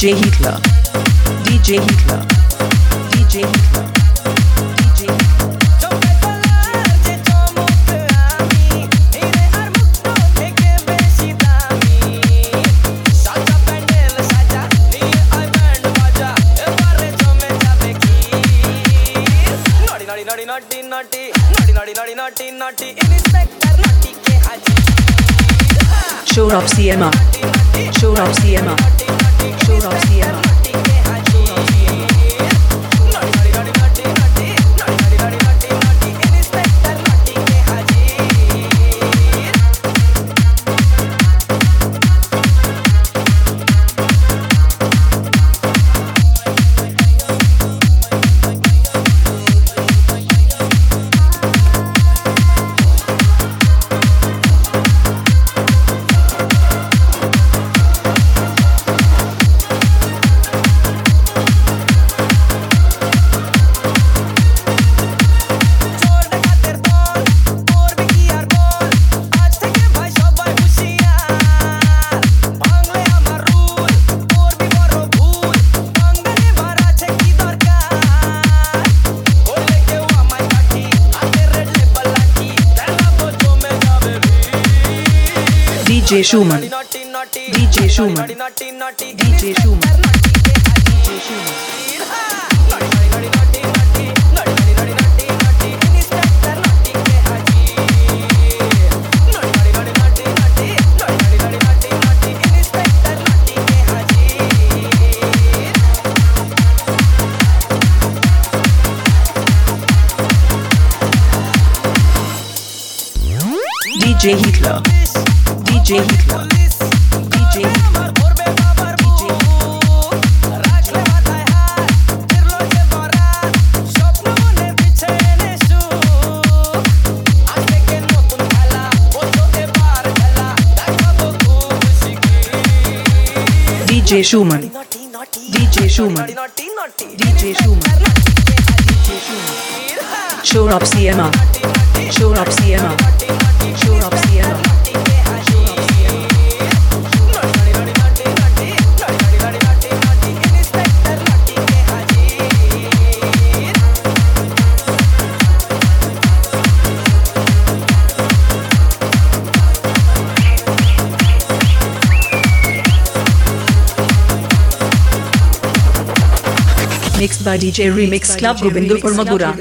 DJ Hitler. DJ Hitler. DJ Hitler. Show off CMR. Show off CMR. 收到钱了 DJ Schumann. DJ Schumann. DJ Schumann. DJ Schumann. DJ Hitler. DJ Hitler. DJ Hitler. DJ Schumann. DJ Schumann. DJ Schumann. Show of CMR. Show of CMR. Mixed by DJ Remix Club Govindpur Madura.